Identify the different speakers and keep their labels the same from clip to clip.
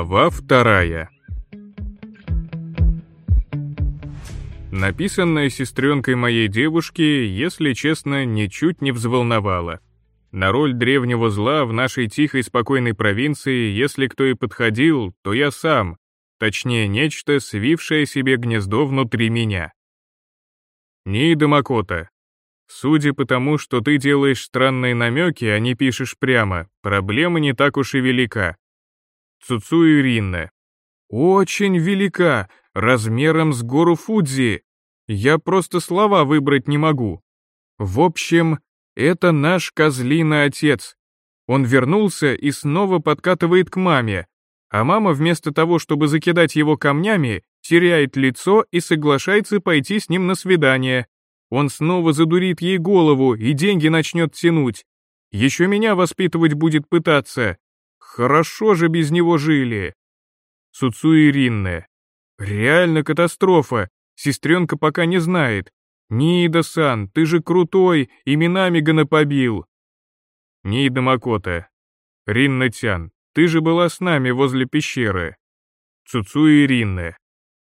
Speaker 1: Глава вторая Написанная сестренкой моей девушки, если честно, ничуть не взволновала. На роль древнего зла в нашей тихой спокойной провинции, если кто и подходил, то я сам, точнее нечто, свившее себе гнездо внутри меня. Нида Макота, судя по тому, что ты делаешь странные намеки, а не пишешь прямо, проблема не так уж и велика. Цуцу Иринна. Очень велика, размером с гору Фудзи. Я просто слова выбрать не могу. В общем, это наш козлиный отец. Он вернулся и снова подкатывает к маме, а мама вместо того, чтобы закидать его камнями, теряет лицо и соглашается пойти с ним на свидание. Он снова задурит ей голову и деньги начнет тянуть. Еще меня воспитывать будет пытаться. Хорошо же без него жили. Суцу Иринне. Реально катастрофа. Сестренка пока не знает. Нида-сан, ты же крутой, именами гона побил. Нида Макота. Ринна-тян, ты же была с нами возле пещеры. Цуцу Иринне.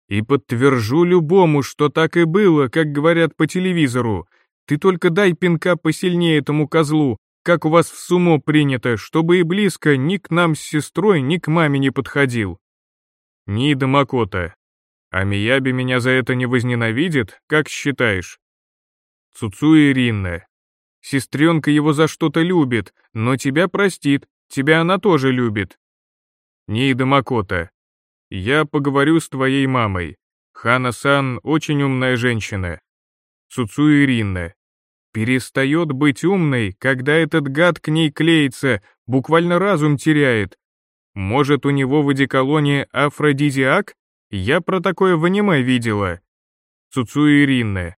Speaker 1: И подтвержу любому, что так и было, как говорят по телевизору. Ты только дай пинка посильнее этому козлу, как у вас в сумо принято, чтобы и близко ни к нам с сестрой, ни к маме не подходил. Нида Макота. А Мияби меня за это не возненавидит, как считаешь? Цуцу Иринна. Сестренка его за что-то любит, но тебя простит, тебя она тоже любит. Нида Макота. Я поговорю с твоей мамой. Хана-сан очень умная женщина. Цуцу Иринна. Перестает быть умной, когда этот гад к ней клеится, буквально разум теряет. Может, у него в одеколоне афродизиак? Я про такое в аниме видела. Цуцу Иринна.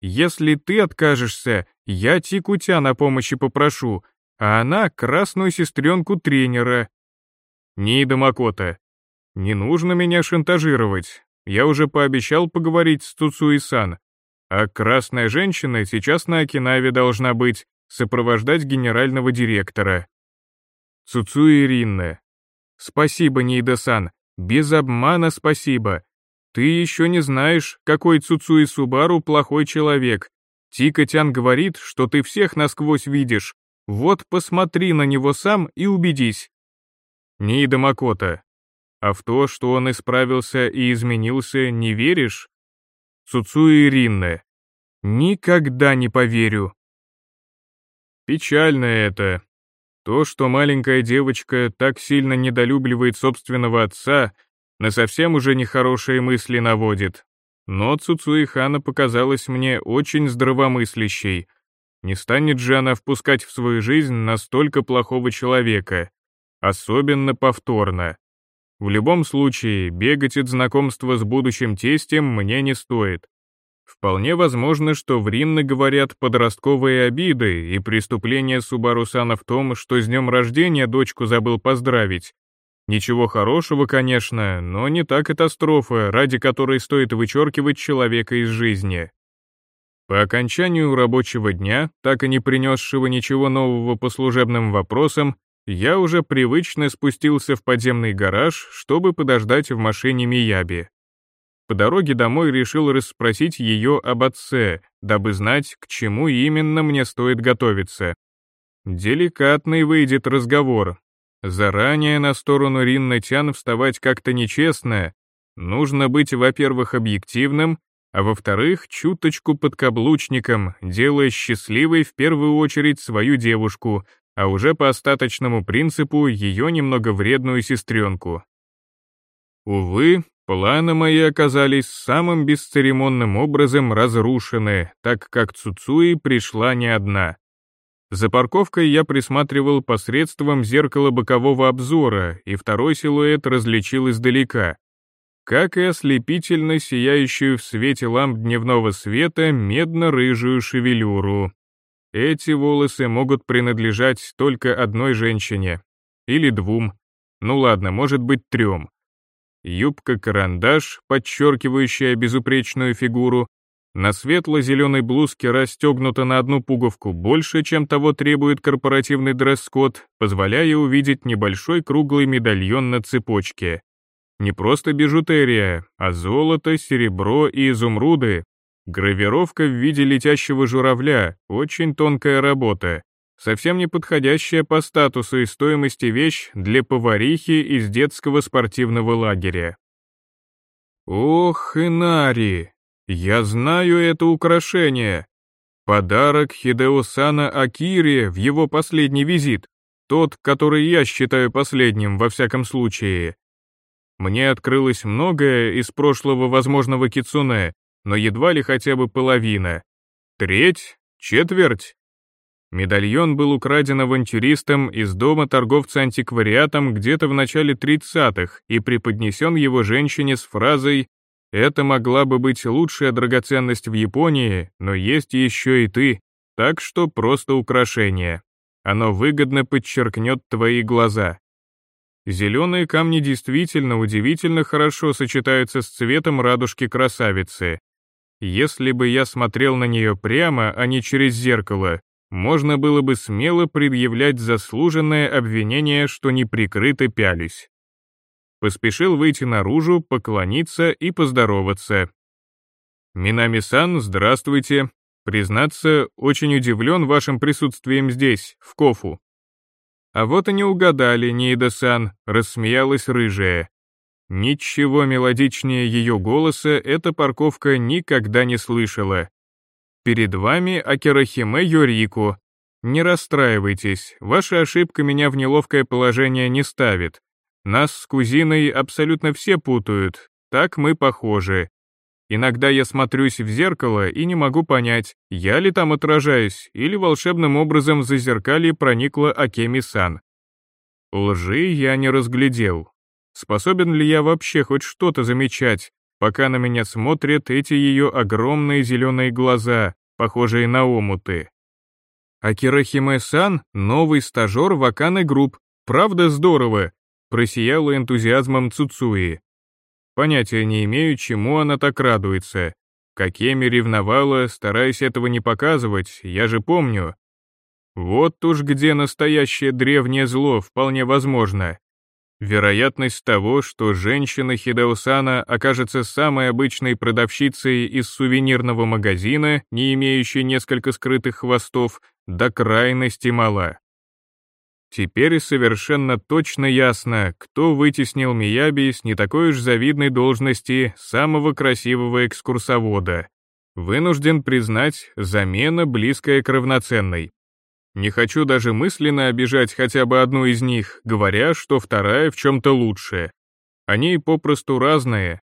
Speaker 1: Если ты откажешься, я Тикутя на помощи попрошу, а она красную сестренку тренера. Нида Макота. Не нужно меня шантажировать. Я уже пообещал поговорить с Цуцуи-сан. А красная женщина сейчас на Окинаве должна быть, сопровождать генерального директора. Цуцуи Иринна. Спасибо, Нида-сан. Без обмана спасибо. Ты еще не знаешь, какой Цуцуи Субару плохой человек. Тикотян говорит, что ты всех насквозь видишь. Вот посмотри на него сам и убедись. Нида Макота. А в то, что он исправился и изменился, не веришь? Цуцуи Ринне. Никогда не поверю. Печально это. То, что маленькая девочка так сильно недолюбливает собственного отца, на совсем уже нехорошие мысли наводит. Но Цуцуи Хана показалась мне очень здравомыслящей. Не станет же она впускать в свою жизнь настолько плохого человека, особенно повторно. В любом случае, бегать от знакомства с будущим тестем мне не стоит. Вполне возможно, что в Ринне говорят подростковые обиды и преступление Субарусана в том, что с днем рождения дочку забыл поздравить. Ничего хорошего, конечно, но не та катастрофа, ради которой стоит вычеркивать человека из жизни. По окончанию рабочего дня, так и не принесшего ничего нового по служебным вопросам, я уже привычно спустился в подземный гараж, чтобы подождать в машине Мияби. По дороге домой решил расспросить ее об отце, дабы знать, к чему именно мне стоит готовиться. Деликатный выйдет разговор. Заранее на сторону Ринна Тян вставать как-то нечестно. Нужно быть, во-первых, объективным, а во-вторых, чуточку подкаблучником, делая счастливой в первую очередь свою девушку, а уже по остаточному принципу ее немного вредную сестренку. Увы, планы мои оказались самым бесцеремонным образом разрушены, так как Цуцуи пришла не одна. За парковкой я присматривал посредством зеркала бокового обзора, и второй силуэт различил издалека, как и ослепительно сияющую в свете ламп дневного света медно-рыжую шевелюру. Эти волосы могут принадлежать только одной женщине. Или двум. Ну ладно, может быть трем. Юбка-карандаш, подчеркивающая безупречную фигуру, На светло-зеленой блузке расстегнуто на одну пуговку больше, чем того требует корпоративный дресс-код, позволяя увидеть небольшой круглый медальон на цепочке. Не просто бижутерия, а золото, серебро и изумруды. Гравировка в виде летящего журавля, очень тонкая работа. Совсем не подходящая по статусу и стоимости вещь для поварихи из детского спортивного лагеря. Ох, Инари, я знаю это украшение. Подарок Хидеосана Акири в его последний визит. Тот, который я считаю последним во всяком случае. Мне открылось многое из прошлого возможного кицуне, но едва ли хотя бы половина. Треть? Четверть? Медальон был украден авантюристом из дома торговца антиквариатом где-то в начале 30-х и преподнесен его женщине с фразой это могла бы быть лучшая драгоценность в Японии, но есть еще и ты, так что просто украшение. Оно выгодно подчеркнет твои глаза. Зеленые камни действительно удивительно хорошо сочетаются с цветом радужки красавицы. Если бы я смотрел на нее прямо, а не через зеркало, можно было бы смело предъявлять заслуженное обвинение, что неприкрыто пялись. Поспешил выйти наружу, поклониться и поздороваться. «Минами-сан, здравствуйте. Признаться, очень удивлен вашим присутствием здесь, в Кофу». «А вот и не угадали, Ниида-сан», — рассмеялась рыжая. Ничего мелодичнее ее голоса эта парковка никогда не слышала. «Перед вами Акирахиме Йорико. Не расстраивайтесь, ваша ошибка меня в неловкое положение не ставит. Нас с кузиной абсолютно все путают, так мы похожи. Иногда я смотрюсь в зеркало и не могу понять, я ли там отражаюсь, или волшебным образом в зазеркалье проникла Акеми-сан. Лжи я не разглядел. Способен ли я вообще хоть что-то замечать, пока на меня смотрят эти ее огромные зеленые глаза, похожие на омуты? Акирахиме-сан — новый стажер Ваканы Групп. Правда здорово, просияла энтузиазмом Цуцуи. Понятия не имею, чему она так радуется. Какеми ревновала, стараясь этого не показывать, я же помню. Вот уж где настоящее древнее зло вполне возможно. Вероятность того, что женщина Хидеусана окажется самой обычной продавщицей из сувенирного магазина, не имеющей несколько скрытых хвостов, до крайности мала. Теперь совершенно точно ясно, кто вытеснил Мияби с не такой уж завидной должности самого красивого экскурсовода. Вынужден признать, замена близкая к равноценной. Не хочу даже мысленно обижать хотя бы одну из них, говоря, что вторая в чем-то лучше. Они попросту разные.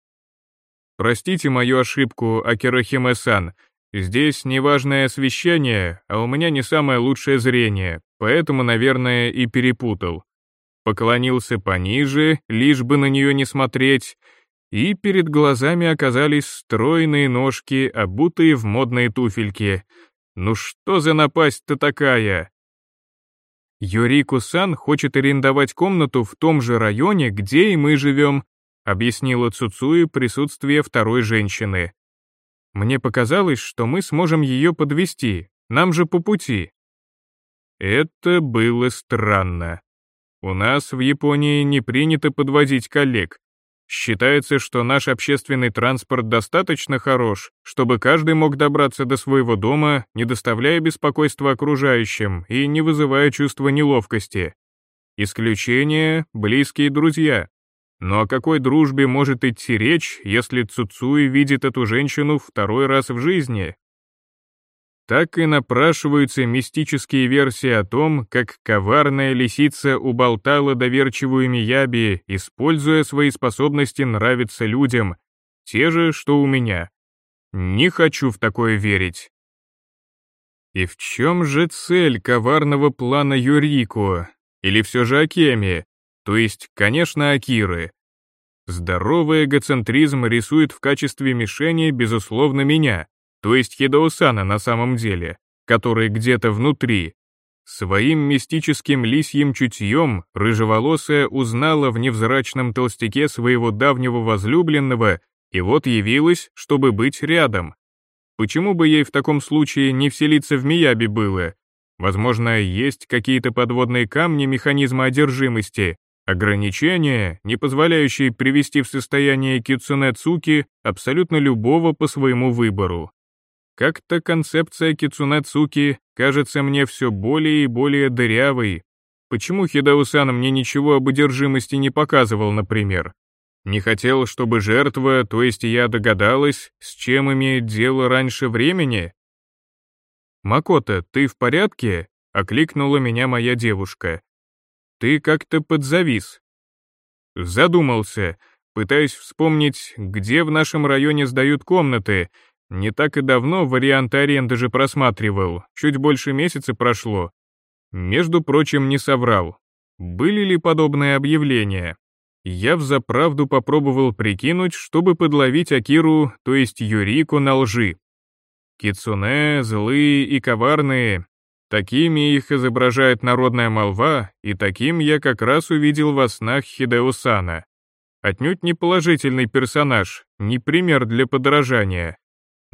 Speaker 1: Простите мою ошибку, Акирахиме-сан, Здесь неважное освещение, а у меня не самое лучшее зрение, поэтому, наверное, и перепутал. Поклонился пониже, лишь бы на нее не смотреть, и перед глазами оказались стройные ножки, обутые в модные туфельки. Ну что за напасть-то такая? Юрику-сан хочет арендовать комнату в том же районе, где и мы живем, объяснила Цуцуи присутствие второй женщины. Мне показалось, что мы сможем ее подвести, нам же по пути. Это было странно. У нас в Японии не принято подводить коллег. Считается, что наш общественный транспорт достаточно хорош, чтобы каждый мог добраться до своего дома, не доставляя беспокойства окружающим и не вызывая чувства неловкости. Исключение — близкие друзья. Но о какой дружбе может идти речь, если Цуцуи видит эту женщину второй раз в жизни? Так и напрашиваются мистические версии о том, как коварная лисица уболтала доверчивую Мияби, используя свои способности нравиться людям, те же, что у меня. Не хочу в такое верить. И в чем же цель коварного плана Юрико? Или все же Акеми? То есть, конечно, Акиры. Здоровый эгоцентризм рисует в качестве мишени, безусловно, меня, то есть Хидоусана на самом деле, который где-то внутри. Своим мистическим лисьим чутьем рыжеволосая узнала в невзрачном толстяке своего давнего возлюбленного и вот явилась, чтобы быть рядом. Почему бы ей в таком случае не вселиться в Мияби было? Возможно, есть какие-то подводные камни механизма одержимости, ограничения, не позволяющие привести в состояние Кицуне Цуки абсолютно любого по своему выбору. Как-то концепция Кицуне Цуки кажется мне все более и более дырявой. Почему Хидаусан мне ничего об одержимости не показывал, например? Не хотел, чтобы жертва, то есть я догадалась, с чем имеет дело раньше времени? «Макота, ты в порядке?» — окликнула меня моя девушка. «Ты как-то подзавис». Задумался, пытаясь вспомнить, где в нашем районе сдают комнаты. Не так и давно варианты аренды же просматривал, чуть больше месяца прошло. Между прочим, не соврал. Были ли подобные объявления? Я взаправду попробовал прикинуть, чтобы подловить Акиру, то есть Юрику, на лжи. Кицуне, злые и коварные. Такими их изображает народная молва, и таким я как раз увидел во снах Хидеусана. Отнюдь не положительный персонаж, не пример для подражания.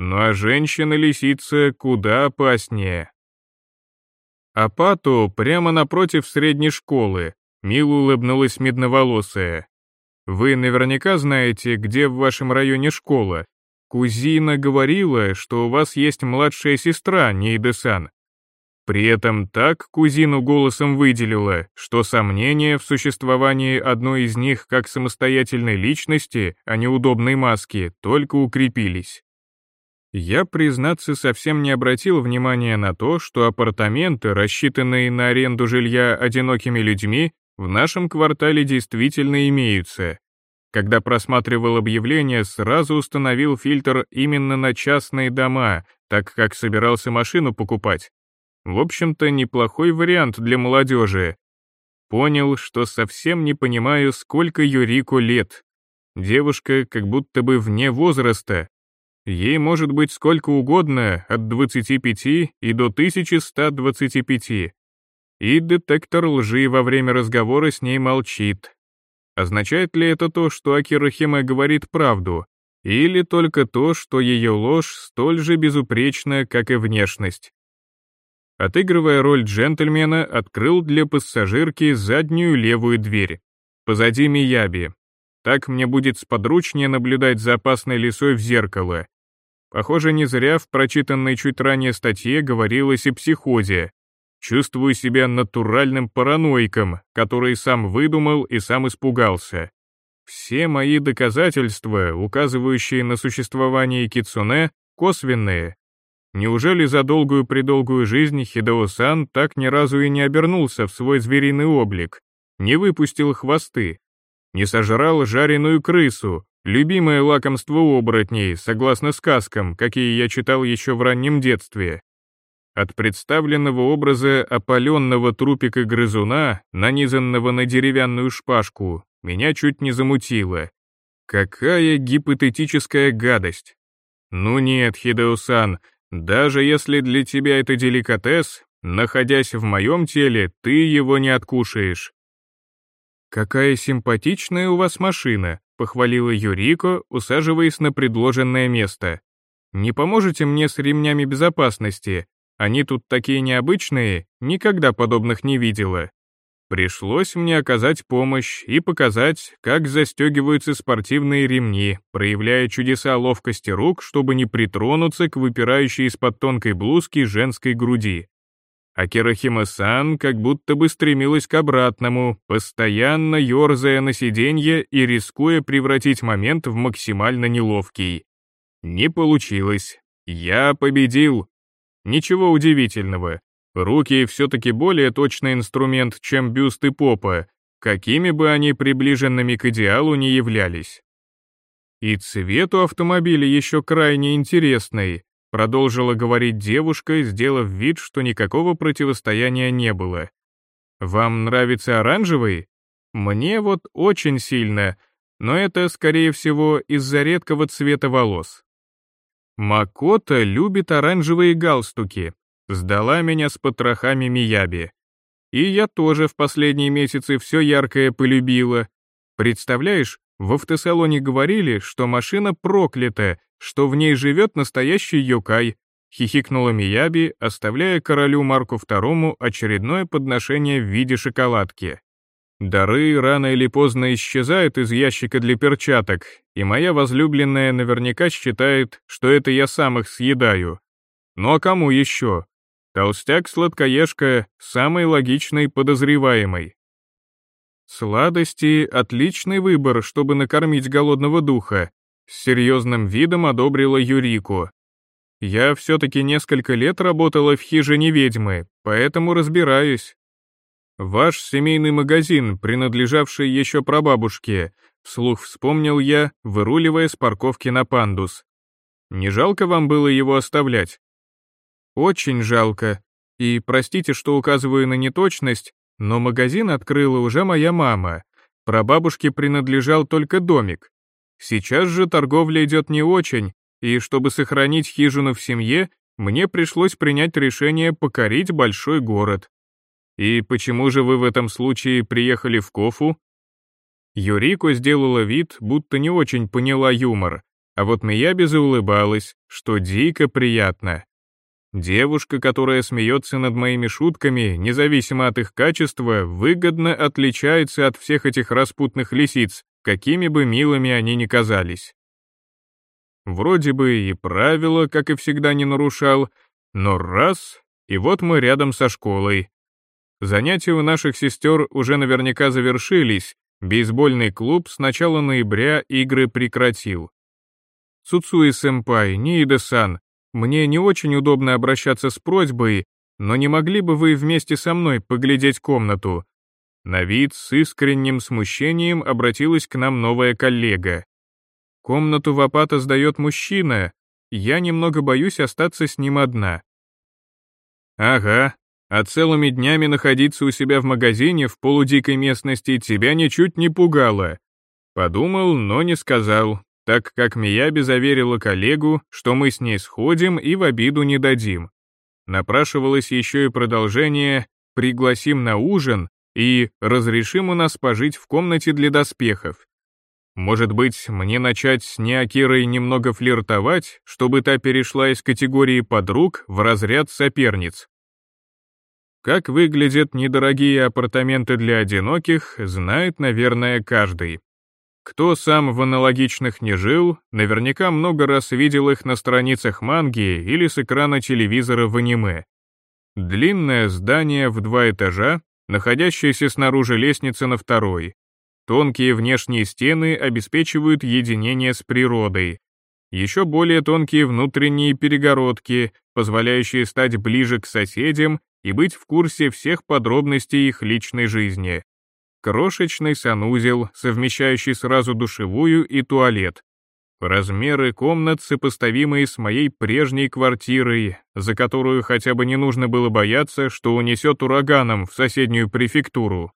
Speaker 1: Ну а женщина-лисица куда опаснее. Апату прямо напротив средней школы, Мило улыбнулась медноволосая. «Вы наверняка знаете, где в вашем районе школа. Кузина говорила, что у вас есть младшая сестра, Нейдесан. При этом так кузину голосом выделила, что сомнения в существовании одной из них как самостоятельной личности, а не удобной маски, только укрепились. Я, признаться, совсем не обратил внимания на то, что апартаменты, рассчитанные на аренду жилья одинокими людьми, в нашем квартале действительно имеются. Когда просматривал объявление, сразу установил фильтр именно на частные дома, так как собирался машину покупать. В общем-то, неплохой вариант для молодежи. Понял, что совсем не понимаю, сколько Юрику лет. Девушка как будто бы вне возраста. Ей может быть сколько угодно, от 25 и до 1125 и детектор лжи во время разговора с ней молчит. Означает ли это то, что Акира Химе говорит правду, или только то, что ее ложь столь же безупречна, как и внешность? Отыгрывая роль джентльмена, открыл для пассажирки заднюю левую дверь. Позади Мияби. Так мне будет сподручнее наблюдать за опасной лисой в зеркало. Похоже, не зря в прочитанной чуть ранее статье говорилось о психозе, Чувствую себя натуральным параноиком, который сам выдумал и сам испугался. Все мои доказательства, указывающие на существование кицуне, косвенные. Неужели за долгую-предолгую жизнь Хидео-сан так ни разу и не обернулся в свой звериный облик, не выпустил хвосты, не сожрал жареную крысу, любимое лакомство оборотней, согласно сказкам, какие я читал еще в раннем детстве? От представленного образа опаленного трупика грызуна, нанизанного на деревянную шпажку, меня чуть не замутило. Какая гипотетическая гадость! Ну нет, Хидеусан, даже если для тебя это деликатес, находясь в моем теле, ты его не откушаешь. «Какая симпатичная у вас машина», — похвалила Юрико, усаживаясь на предложенное место. «Не поможете мне с ремнями безопасности? Они тут такие необычные, никогда подобных не видела. Пришлось мне оказать помощь и показать, как застегиваются спортивные ремни, проявляя чудеса ловкости рук, чтобы не притронуться к выпирающей из-под тонкой блузки женской груди. А Кирохима-сан как будто бы стремилась к обратному, постоянно ерзая на сиденье и рискуя превратить момент в максимально неловкий. Не получилось. Я победил. Ничего удивительного. Руки все-таки более точный инструмент, чем бюсты попа, какими бы они приближенными к идеалу не являлись. И цвет у автомобиля еще крайне интересный, продолжила говорить девушка, сделав вид, что никакого противостояния не было. Вам нравится оранжевый? Мне вот очень сильно, но это, скорее всего, из-за редкого цвета волос. Макота любит оранжевые галстуки. Сдала меня с потрохами Мияби. И я тоже в последние месяцы все яркое полюбила. Представляешь, в автосалоне говорили, что машина проклята, что в ней живет настоящий Йокай, хихикнула Мияби, оставляя королю Марку II очередное подношение в виде шоколадки. Дары рано или поздно исчезают из ящика для перчаток, и моя возлюбленная наверняка считает, что это я сам их съедаю. Ну а кому еще? Толстяк-сладкоежка — самый логичный подозреваемый. Сладости — отличный выбор, чтобы накормить голодного духа, с серьезным видом одобрила Юрику. Я все-таки несколько лет работала в хижине ведьмы, поэтому разбираюсь. Ваш семейный магазин, принадлежавший еще прабабушке, вслух вспомнил я, выруливая с парковки на пандус. Не жалко вам было его оставлять? Очень жалко. И простите, что указываю на неточность, но магазин открыла уже моя мама. Прабабушке принадлежал только домик. Сейчас же торговля идет не очень, и чтобы сохранить хижину в семье, мне пришлось принять решение покорить большой город. И почему же вы в этом случае приехали в Кофу? Юрико сделала вид, будто не очень поняла юмор, а вот Мияби заулыбалась, что дико приятно. Девушка, которая смеется над моими шутками, независимо от их качества, выгодно отличается от всех этих распутных лисиц, какими бы милыми они ни казались. Вроде бы и правила, как и всегда, не нарушал, но раз, и вот мы рядом со школой. Занятия у наших сестер уже наверняка завершились, бейсбольный клуб с начала ноября игры прекратил. Цуцуи-сэмпай, Ниида-сан, мне не очень удобно обращаться с просьбой, но не могли бы вы вместе со мной поглядеть комнату? На вид с искренним смущением обратилась к нам новая коллега. Комнату в Апата сдает мужчина, я немного боюсь остаться с ним одна. Ага, а целыми днями находиться у себя в магазине в полудикой местности тебя ничуть не пугало. Подумал, но не сказал, так как Мияби заверила коллегу, что мы с ней сходим и в обиду не дадим. Напрашивалось еще и продолжение «пригласим на ужин» и «разрешим у нас пожить в комнате для доспехов». Может быть, мне начать с Неакирой немного флиртовать, чтобы та перешла из категории подруг в разряд соперниц? Как выглядят недорогие апартаменты для одиноких, знает, наверное, каждый. Кто сам в аналогичных не жил, наверняка много раз видел их на страницах манги или с экрана телевизора в аниме. Длинное здание в два этажа, находящееся снаружи лестницы на второй, Тонкие внешние стены обеспечивают единение с природой. Еще более тонкие внутренние перегородки, позволяющие стать ближе к соседям и быть в курсе всех подробностей их личной жизни. Крошечный санузел, совмещающий сразу душевую и туалет. Размеры комнат, сопоставимые с моей прежней квартирой, за которую хотя бы не нужно было бояться, что унесет ураганом в соседнюю префектуру.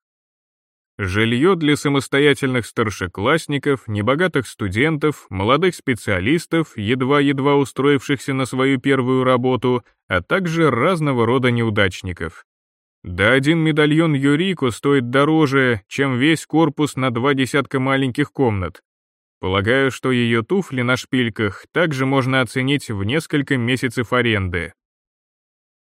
Speaker 1: Жилье для самостоятельных старшеклассников, небогатых студентов, молодых специалистов, едва-едва устроившихся на свою первую работу, а также разного рода неудачников. Да один медальон Юрико стоит дороже, чем весь корпус на два десятка маленьких комнат. Полагаю, что ее туфли на шпильках также можно оценить в несколько месяцев аренды.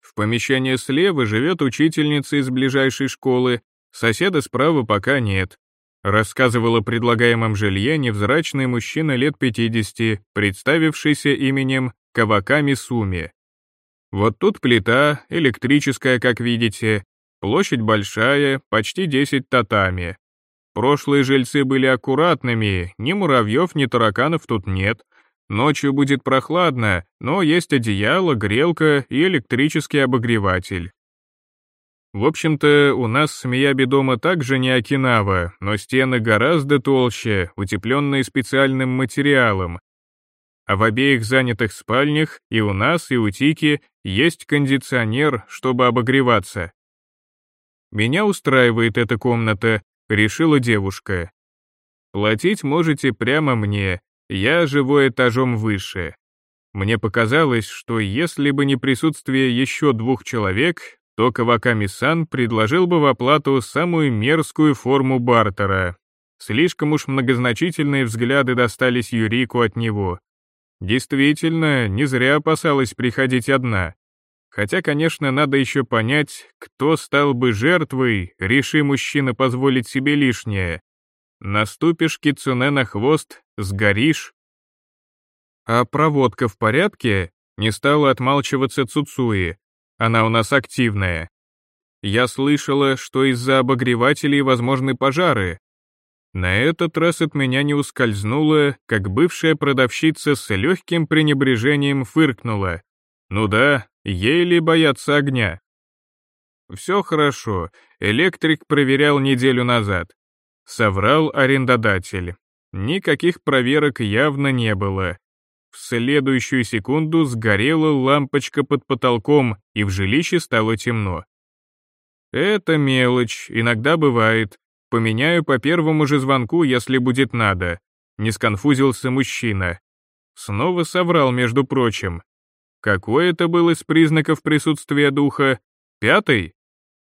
Speaker 1: В помещении слева живет учительница из ближайшей школы, Соседа справа пока нет. Рассказывал о предлагаемом жилье невзрачный мужчина лет 50, представившийся именем Каваками Суми. Вот тут плита, электрическая, как видите, площадь большая, почти 10 татами. Прошлые жильцы были аккуратными, ни муравьев, ни тараканов тут нет. Ночью будет прохладно, но есть одеяло, грелка и электрический обогреватель. В общем-то, у нас с Мияби дома также не Окинава, но стены гораздо толще, утепленные специальным материалом. А в обеих занятых спальнях, и у нас, и у Тики, есть кондиционер, чтобы обогреваться. Меня устраивает эта комната, решила девушка. Платить можете прямо мне, я живу этажом выше. Мне показалось, что если бы не присутствие еще двух человек, то Каваками-сан предложил бы в оплату самую мерзкую форму бартера. Слишком уж многозначительные взгляды достались Юрику от него. Действительно, не зря опасалась приходить одна. Хотя, конечно, надо еще понять, кто стал бы жертвой, реши мужчина позволить себе лишнее. Наступишь кицуне на хвост, сгоришь. А проводка в порядке? Не стала отмалчиваться Цуцуи. Она у нас активная. Я слышала, что из-за обогревателей возможны пожары. На этот раз от меня не ускользнуло, как бывшая продавщица с легким пренебрежением фыркнула. Ну да, еле боятся огня. Все хорошо, электрик проверял неделю назад. Соврал арендодатель. Никаких проверок явно не было. В следующую секунду сгорела лампочка под потолком, и в жилище стало темно. Это мелочь, иногда бывает. Поменяю по первому же звонку, если будет надо. Не сконфузился мужчина. Снова соврал, между прочим. Какой это был из признаков присутствия духа? Пятый?